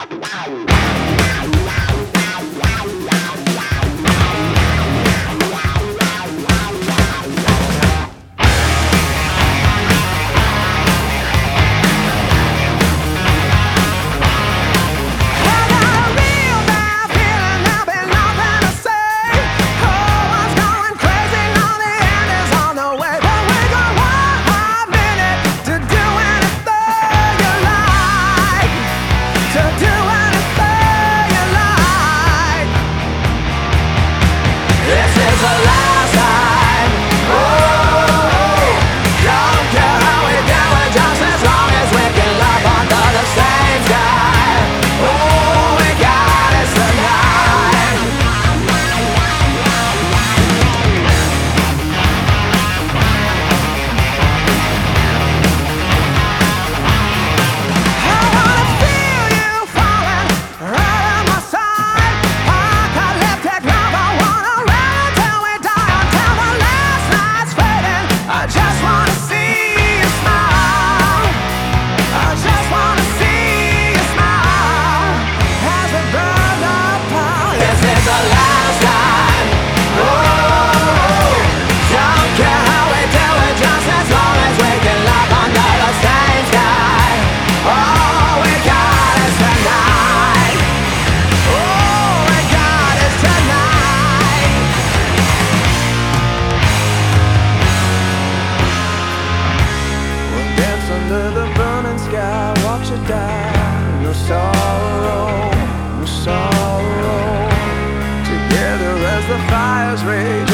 Wow. To die, no sorrow, no sorrow. Together as the fires rage.